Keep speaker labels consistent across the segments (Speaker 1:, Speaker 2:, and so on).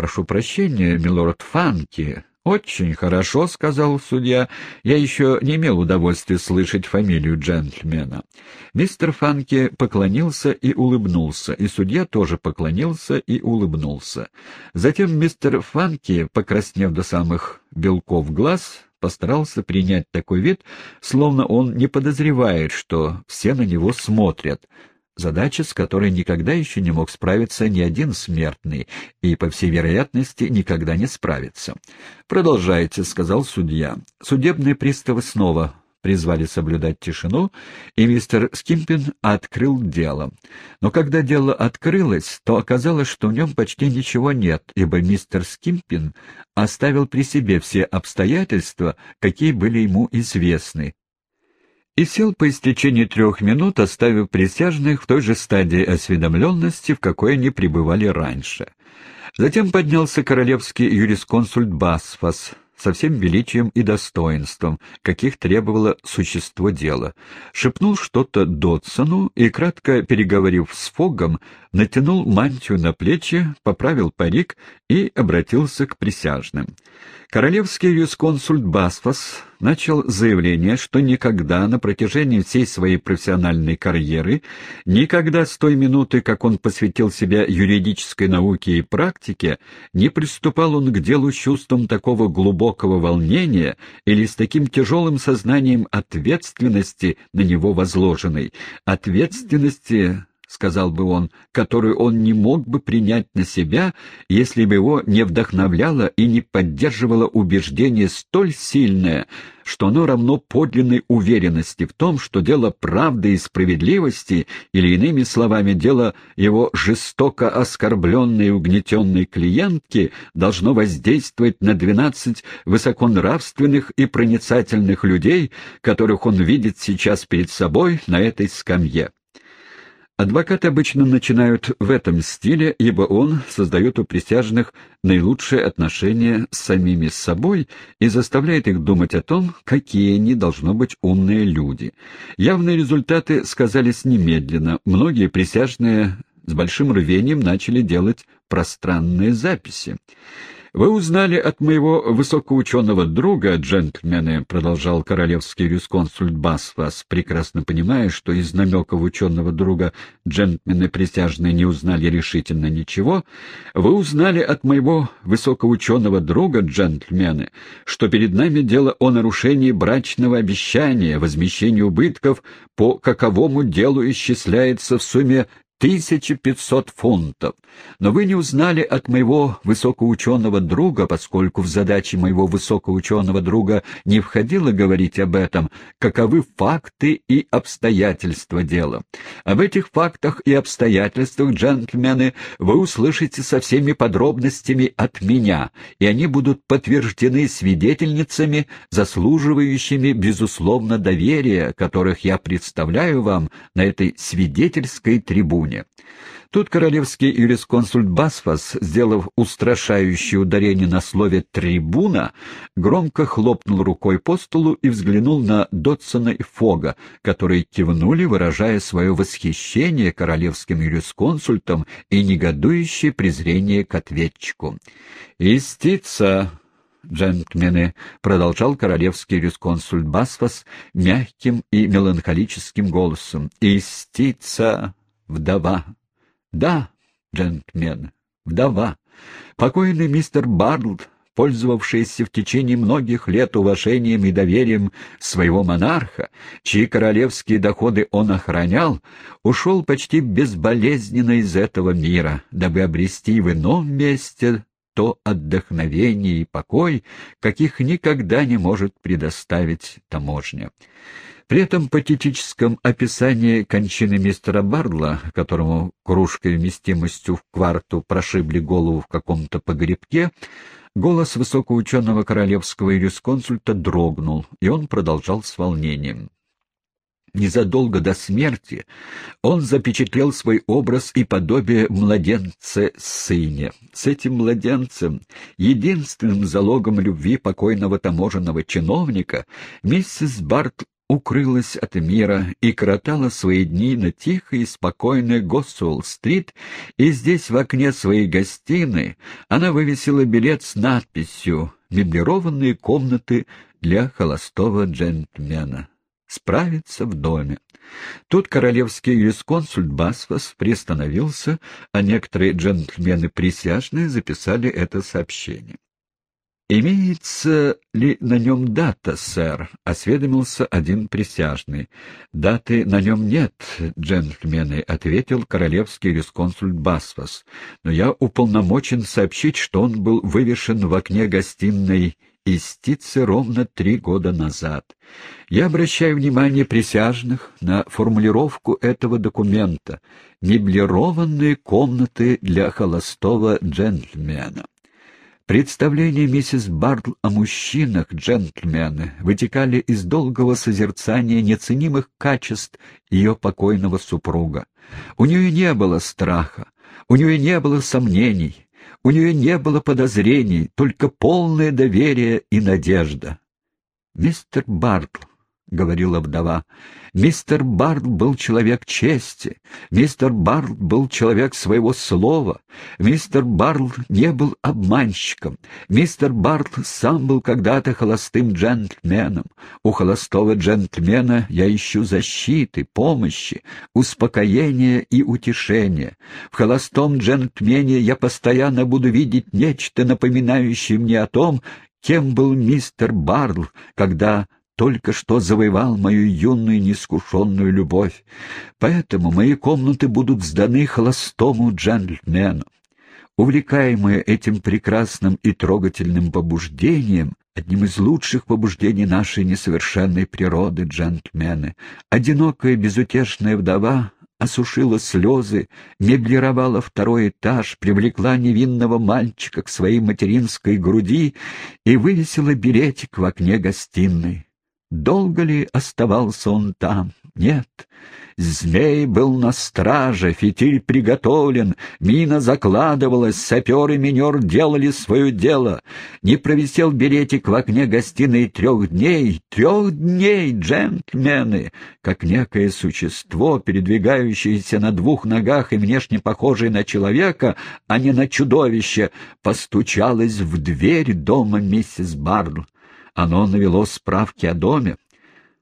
Speaker 1: прошу прощения, милорд Фанки». «Очень хорошо», — сказал судья. «Я еще не имел удовольствия слышать фамилию джентльмена». Мистер Фанки поклонился и улыбнулся, и судья тоже поклонился и улыбнулся. Затем мистер Фанки, покраснев до самых белков глаз, постарался принять такой вид, словно он не подозревает, что все на него смотрят, задача, с которой никогда еще не мог справиться ни один смертный, и, по всей вероятности, никогда не справится. «Продолжайте», — сказал судья. Судебные приставы снова призвали соблюдать тишину, и мистер Скимпин открыл дело. Но когда дело открылось, то оказалось, что в нем почти ничего нет, ибо мистер Скимпин оставил при себе все обстоятельства, какие были ему известны, и сел по истечении трех минут, оставив присяжных в той же стадии осведомленности, в какой они пребывали раньше. Затем поднялся королевский юрисконсульт Басфас со всем величием и достоинством, каких требовало существо дела, шепнул что-то Дотсону и, кратко переговорив с Фогом, натянул мантию на плечи, поправил парик и обратился к присяжным. Королевский юрисконсульт Басфас начал заявление, что никогда на протяжении всей своей профессиональной карьеры, никогда с той минуты, как он посвятил себя юридической науке и практике, не приступал он к делу с чувством такого глубокого волнения или с таким тяжелым сознанием ответственности на него возложенной, ответственности — сказал бы он, — которую он не мог бы принять на себя, если бы его не вдохновляло и не поддерживало убеждение столь сильное, что оно равно подлинной уверенности в том, что дело правды и справедливости, или иными словами, дело его жестоко оскорбленной и угнетенной клиентки, должно воздействовать на двенадцать высоконравственных и проницательных людей, которых он видит сейчас перед собой на этой скамье. Адвокаты обычно начинают в этом стиле, ибо он создает у присяжных наилучшие отношения с самими собой и заставляет их думать о том, какие они должно быть умные люди. Явные результаты сказались немедленно. Многие присяжные с большим рвением начали делать пространные записи. «Вы узнали от моего высокоученого друга, джентльмены», — продолжал королевский юрисконсульт Басфас, прекрасно понимая, что из намеков ученого друга джентльмены присяжные не узнали решительно ничего, «вы узнали от моего высокоученого друга, джентльмены, что перед нами дело о нарушении брачного обещания, возмещении убытков по каковому делу исчисляется в сумме 1500 фунтов. Но вы не узнали от моего высокоученого друга, поскольку в задачи моего высокоученого друга не входило говорить об этом, каковы факты и обстоятельства дела. Об этих фактах и обстоятельствах, джентльмены, вы услышите со всеми подробностями от меня, и они будут подтверждены свидетельницами, заслуживающими, безусловно, доверия, которых я представляю вам на этой свидетельской трибуне трибуне. Тут королевский юрисконсульт Басфас, сделав устрашающее ударение на слове «трибуна», громко хлопнул рукой по столу и взглянул на Дотсона и Фога, которые кивнули, выражая свое восхищение королевским юрисконсультом и негодующее презрение к ответчику. «Истица!» джентльмены, — продолжал королевский юрисконсульт Басфас мягким и меланхолическим голосом, — истица вдова. Да, джентльмен, вдова. Покойный мистер Барлд, пользовавшийся в течение многих лет уважением и доверием своего монарха, чьи королевские доходы он охранял, ушел почти безболезненно из этого мира, дабы обрести в ином месте то отдохновение и покой, каких никогда не может предоставить таможня. При этом патетическом описании кончины мистера Бардла, которому кружкой вместимостью в кварту прошибли голову в каком-то погребке, голос высокоученого королевского юрисконсульта дрогнул, и он продолжал с волнением. Незадолго до смерти он запечатлел свой образ и подобие младенца-сыне. С этим младенцем, единственным залогом любви покойного таможенного чиновника, миссис Барт укрылась от мира и коротала свои дни на тихой и спокойной Госсуэлл-стрит, и здесь в окне своей гостиной она вывесила билет с надписью «Меблированные комнаты для холостого джентльмена. Справиться в доме». Тут королевский юрисконсульт Басфос приостановился, а некоторые джентльмены-присяжные записали это сообщение. «Имеется ли на нем дата, сэр?» — осведомился один присяжный. «Даты на нем нет, джентльмены», — ответил королевский юрисконсульт Басфос. «Но я уполномочен сообщить, что он был вывешен в окне гостиной истицы ровно три года назад. Я обращаю внимание присяжных на формулировку этого документа «Меблированные комнаты для холостого джентльмена». Представления миссис Бартл о мужчинах, джентльмены, вытекали из долгого созерцания неценимых качеств ее покойного супруга. У нее не было страха, у нее не было сомнений, у нее не было подозрений, только полное доверие и надежда. «Мистер Бартл», — говорила вдова, — «мистер Бартл был человек чести, мистер Бартл был человек своего слова, мистер Бартл не был обманщиком, мистер Бартл сам был когда-то холостым джентльменом. У холостого джентльмена я ищу защиты, помощи, успокоения и утешения. В холостом джентльмене я постоянно буду видеть нечто, напоминающее мне о том, кем был мистер Барл, когда только что завоевал мою юную неискушенную любовь. Поэтому мои комнаты будут сданы холостому джентльмену. Увлекаемые этим прекрасным и трогательным побуждением, одним из лучших побуждений нашей несовершенной природы, джентльмены, одинокая безутешная вдова осушила слезы, меблировала второй этаж, привлекла невинного мальчика к своей материнской груди и вывесила беретик в окне гостиной. Долго ли оставался он там? Нет. Змей был на страже, фитиль приготовлен, мина закладывалась, сапер и минер делали свое дело. Не провисел беретик в окне гостиной трех дней, трех дней, джентльмены, как некое существо, передвигающееся на двух ногах и внешне похожее на человека, а не на чудовище, постучалось в дверь дома миссис Барл. Оно навело справки о доме.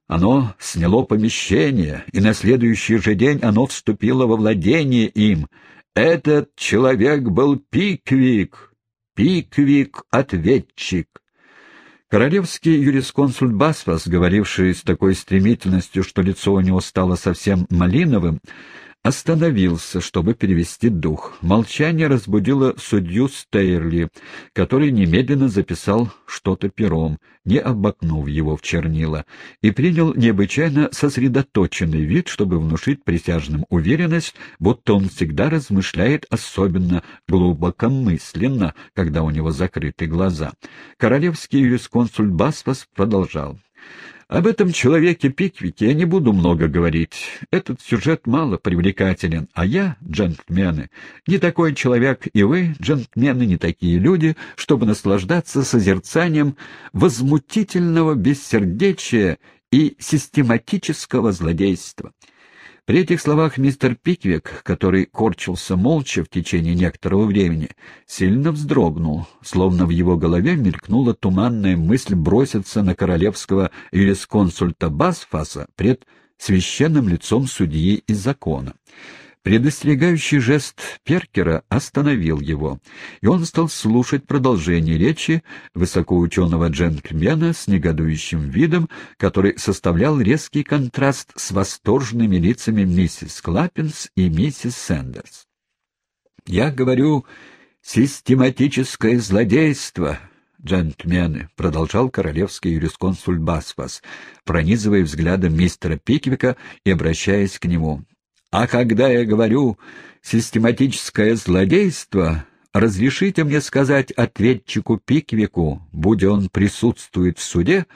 Speaker 1: Оно сняло помещение, и на следующий же день оно вступило во владение им. Этот человек был Пиквик, Пиквик-ответчик. Королевский юрисконсульт Басфас, говоривший с такой стремительностью, что лицо у него стало совсем малиновым, остановился, чтобы перевести дух. Молчание разбудило судью Стейрли, который немедленно записал что-то пером, не обмакнув его в чернила, и принял необычайно сосредоточенный вид, чтобы внушить присяжным уверенность, будто он всегда размышляет особенно глубокомысленно, когда у него закрыты глаза. Королевский юрисконсульт Басфас продолжал. Об этом человеке Пиквике я не буду много говорить. Этот сюжет мало привлекателен, а я, джентльмены, не такой человек, и вы, джентльмены, не такие люди, чтобы наслаждаться созерцанием возмутительного бессердечия и систематического злодейства. При этих словах мистер Пиквик, который корчился молча в течение некоторого времени, сильно вздрогнул, словно в его голове мелькнула туманная мысль броситься на королевского юрисконсульта Басфаса пред священным лицом судьи и закона. Предостерегающий жест Перкера остановил его, и он стал слушать продолжение речи высокоученого джентльмена с негодующим видом, который составлял резкий контраст с восторженными лицами миссис Клаппинс и миссис Сэндерс. «Я говорю, систематическое злодейство», джентльмены, — продолжал королевский юрисконсульт Басфас, пронизывая взглядом мистера Пиквика и обращаясь к нему. А когда я говорю «систематическое злодейство», разрешите мне сказать ответчику Пиквику, будь он присутствует в суде,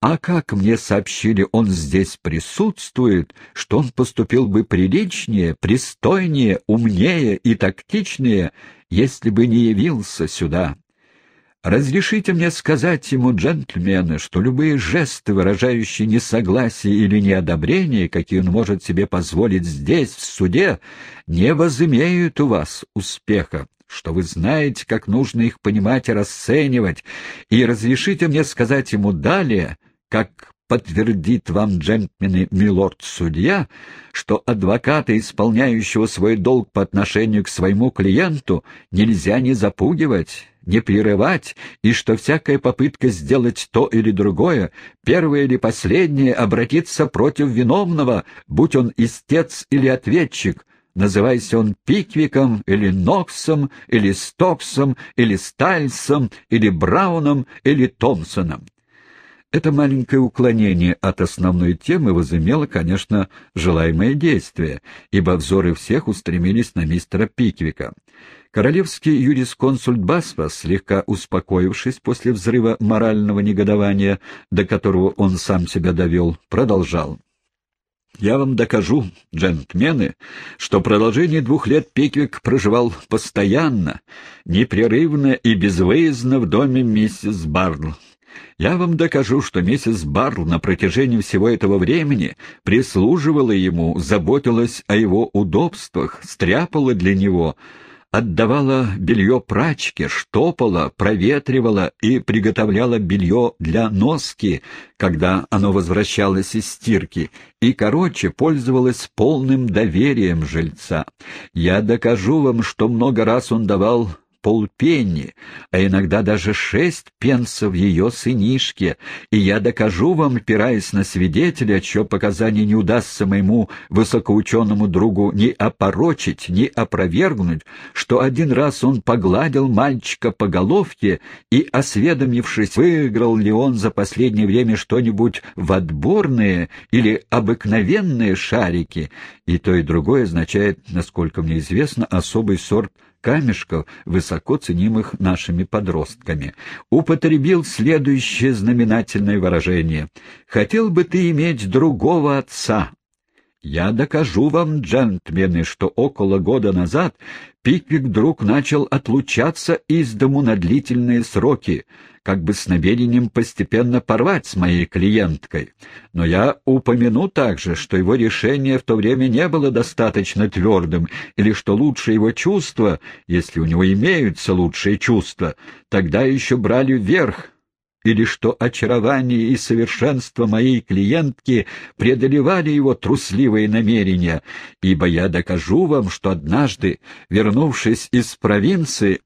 Speaker 1: а как мне сообщили, он здесь присутствует, что он поступил бы приличнее, пристойнее, умнее и тактичнее, если бы не явился сюда. Разрешите мне сказать ему, джентльмены, что любые жесты, выражающие несогласие или неодобрение, какие он может себе позволить здесь, в суде, не возымеют у вас успеха, что вы знаете, как нужно их понимать и расценивать, и разрешите мне сказать ему далее, как подтвердит вам, джентльмены, милорд-судья, что адвоката, исполняющего свой долг по отношению к своему клиенту, нельзя не запугивать, не прерывать, и что всякая попытка сделать то или другое, первое или последнее, обратиться против виновного, будь он истец или ответчик, называйся он Пиквиком или Ноксом или Стоксом или Стайльсом или Брауном или Томпсоном. Это маленькое уклонение от основной темы возымело, конечно, желаемое действие, ибо взоры всех устремились на мистера Пиквика. Королевский юрисконсульт Басфа, слегка успокоившись после взрыва морального негодования, до которого он сам себя довел, продолжал. «Я вам докажу, джентльмены, что в продолжении двух лет Пиквик проживал постоянно, непрерывно и безвыездно в доме миссис Барл, я вам докажу, что миссис Барл на протяжении всего этого времени прислуживала ему, заботилась о его удобствах, стряпала для него, отдавала белье прачке, штопала, проветривала и приготовляла белье для носки, когда оно возвращалось из стирки, и, короче, пользовалась полным доверием жильца. Я докажу вам, что много раз он давал полпенни, а иногда даже шесть пенсов ее сынишке, и я докажу вам, опираясь на свидетеля, чье показание не удастся моему высокоученому другу ни опорочить, ни опровергнуть, что один раз он погладил мальчика по головке и, осведомившись, выиграл ли он за последнее время что-нибудь в отборные или обыкновенные шарики, и то и другое означает, насколько мне известно, особый сорт камешков, высоко ценимых нашими подростками, употребил следующее знаменательное выражение. «Хотел бы ты иметь другого отца?» Я докажу вам, джентльмены, что около года назад Пиквик вдруг начал отлучаться из дому на длительные сроки, как бы с намерением постепенно порвать с моей клиенткой. Но я упомяну также, что его решение в то время не было достаточно твердым, или что лучшие его чувства, если у него имеются лучшие чувства, тогда еще брали вверх, или что очарование и совершенство моей клиентки преодолевали его трусливые намерения, ибо я докажу вам, что однажды, вернувшись из провинции,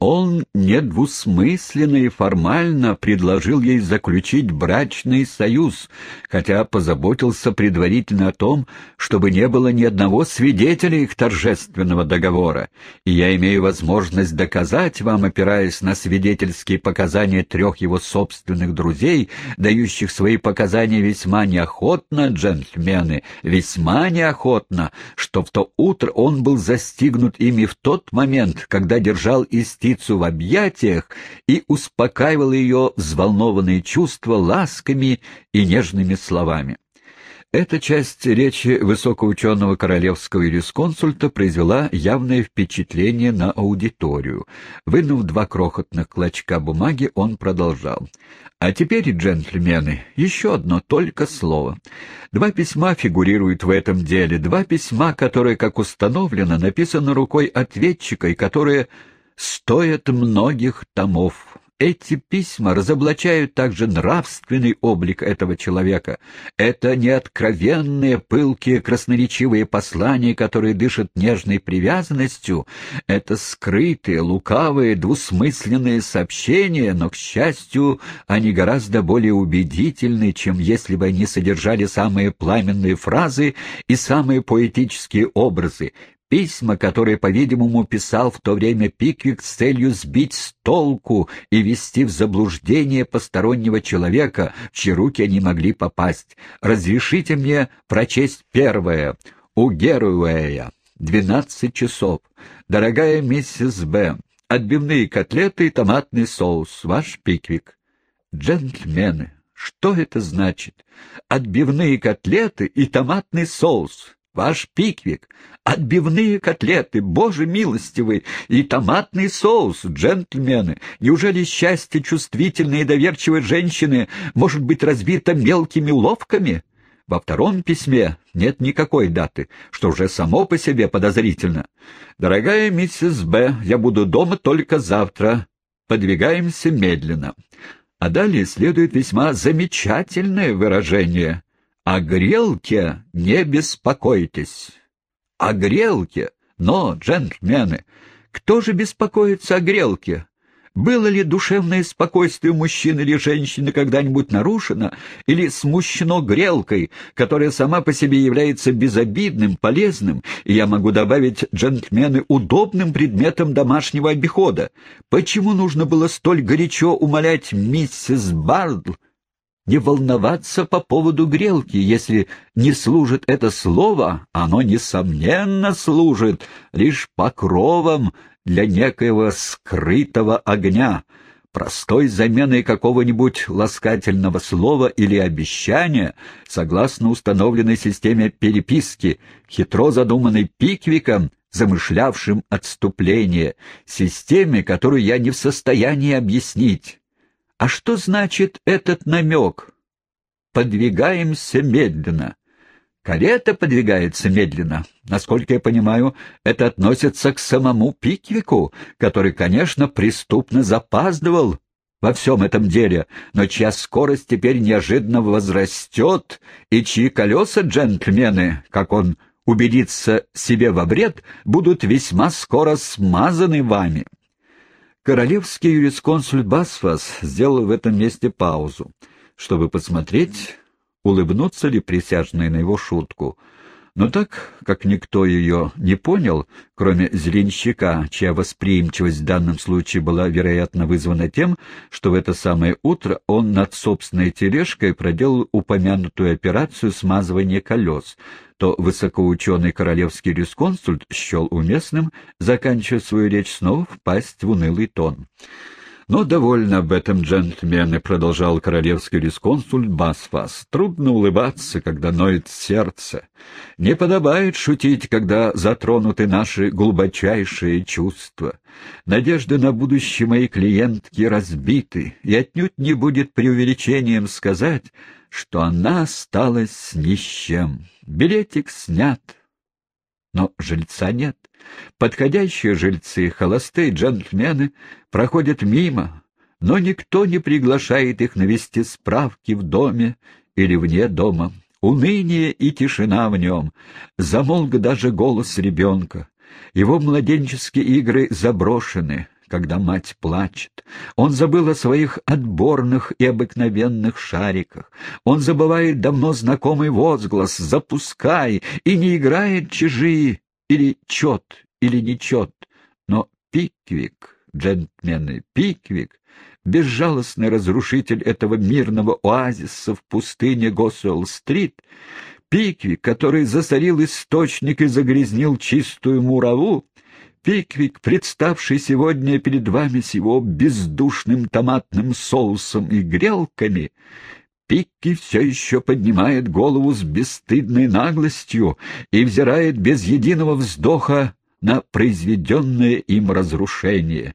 Speaker 1: он недвусмысленно и формально предложил ей заключить брачный союз, хотя позаботился предварительно о том, чтобы не было ни одного свидетеля их торжественного договора, и я имею возможность доказать вам, опираясь на свидетельские показания трех его собственных друзей, дающих свои показания весьма неохотно, джентльмены, весьма неохотно, что в то утро он был застигнут ими в тот момент, когда держал истину птицу в объятиях и успокаивал ее взволнованные чувства ласками и нежными словами. Эта часть речи высокоученого королевского юрисконсульта произвела явное впечатление на аудиторию. Вынув два крохотных клочка бумаги, он продолжал. «А теперь, джентльмены, еще одно только слово. Два письма фигурируют в этом деле, два письма, которые, как установлено, написаны рукой ответчика и которые стоят многих томов. Эти письма разоблачают также нравственный облик этого человека. Это не откровенные, пылкие, красноречивые послания, которые дышат нежной привязанностью. Это скрытые, лукавые, двусмысленные сообщения, но, к счастью, они гораздо более убедительны, чем если бы они содержали самые пламенные фразы и самые поэтические образы. Письма, которые, по-видимому, писал в то время Пиквик с целью сбить с толку и ввести в заблуждение постороннего человека, в чьи руки они могли попасть. Разрешите мне прочесть первое. У Геруэя. Двенадцать часов. Дорогая миссис Б. Отбивные котлеты и томатный соус. Ваш Пиквик. Джентльмены, что это значит? Отбивные котлеты и томатный соус. Ваш пиквик, отбивные котлеты, боже милостивый, и томатный соус, джентльмены. Неужели счастье чувствительной и доверчивой женщины может быть разбито мелкими уловками? Во втором письме нет никакой даты, что уже само по себе подозрительно. «Дорогая миссис Б, я буду дома только завтра. Подвигаемся медленно». А далее следует весьма замечательное выражение. «О грелке не беспокойтесь». «О грелке? Но, джентльмены, кто же беспокоится о грелке? Было ли душевное спокойствие мужчины или женщины когда-нибудь нарушено или смущено грелкой, которая сама по себе является безобидным, полезным, и я могу добавить, джентльмены, удобным предметом домашнего обихода? Почему нужно было столь горячо умолять миссис Бардл не волноваться по поводу грелки, если не служит это слово, оно, несомненно, служит лишь покровом для некоего скрытого огня, простой заменой какого-нибудь ласкательного слова или обещания, согласно установленной системе переписки, хитро задуманной Пиквиком, замышлявшим отступление, системе, которую я не в состоянии объяснить. А что значит этот намек? Подвигаемся медленно. Карета подвигается медленно. Насколько я понимаю, это относится к самому Пиквику, который, конечно, преступно запаздывал во всем этом деле, но чья скорость теперь неожиданно возрастет, и чьи колеса, джентльмены, как он убедится себе во вред, будут весьма скоро смазаны вами. Королевский юрисконсульт Басфас сделал в этом месте паузу, чтобы посмотреть, улыбнутся ли присяжные на его шутку. Но так как никто ее не понял, кроме зеленщика, чья восприимчивость в данном случае была, вероятно, вызвана тем, что в это самое утро он над собственной тележкой проделал упомянутую операцию смазывания колес, то высокоученый королевский ресконсульт счел уместным, заканчивая свою речь, снова впасть в унылый тон. «Но довольно об этом, джентльмены», — продолжал королевский ресконсульт Басфас. «Трудно улыбаться, когда ноет сердце. Не подобает шутить, когда затронуты наши глубочайшие чувства. Надежды на будущее моей клиентки разбиты, и отнюдь не будет преувеличением сказать, что она осталась ни с чем. Билетик снят, но жильца нет. Подходящие жильцы, холостые джентльмены, проходят мимо, но никто не приглашает их навести справки в доме или вне дома. Уныние и тишина в нем, замолк даже голос ребенка. Его младенческие игры заброшены, когда мать плачет. Он забыл о своих отборных и обыкновенных шариках. Он забывает давно знакомый возглас «Запускай!» и не играет чужие или чет, или не чет. Но Пиквик, джентльмены, Пиквик, безжалостный разрушитель этого мирного оазиса в пустыне Госуэлл-стрит, Пиквик, который засорил источник и загрязнил чистую мураву, Пиквик, представший сегодня перед вами с его бездушным томатным соусом и грелками, Пикки все еще поднимает голову с бесстыдной наглостью и взирает без единого вздоха на произведенное им разрушение.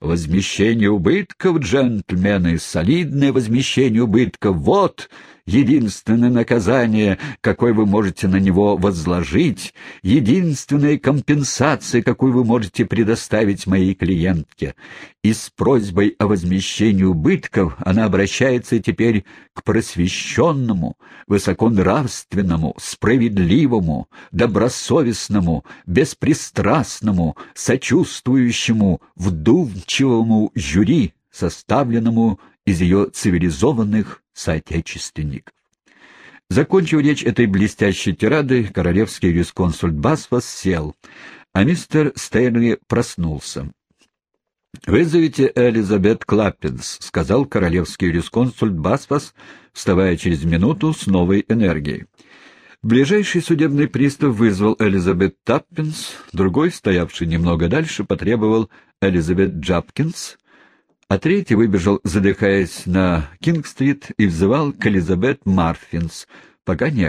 Speaker 1: Возмещение убытков, джентльмены, солидное возмещение убытков — вот единственное наказание, какое вы можете на него возложить, единственная компенсация, какую вы можете предоставить моей клиентке. И с просьбой о возмещении убытков она обращается теперь к просвещенному, высоконравственному, справедливому, добросовестному, беспристрастному, сочувствующему, вдумчивому жюри, составленному из ее цивилизованных соотечественников. Закончив речь этой блестящей тирады, королевский юрисконсульт Басфас сел, а мистер Стейнли проснулся. «Вызовите Элизабет Клаппинс», — сказал королевский юрисконсульт Базфаз, вставая через минуту с новой энергией. Ближайший судебный пристав вызвал Элизабет Таппинс, другой, стоявший немного дальше, потребовал Элизабет Джапкинс, а третий выбежал, задыхаясь на Кинг-стрит, и взывал к Элизабет Марфинс, пока не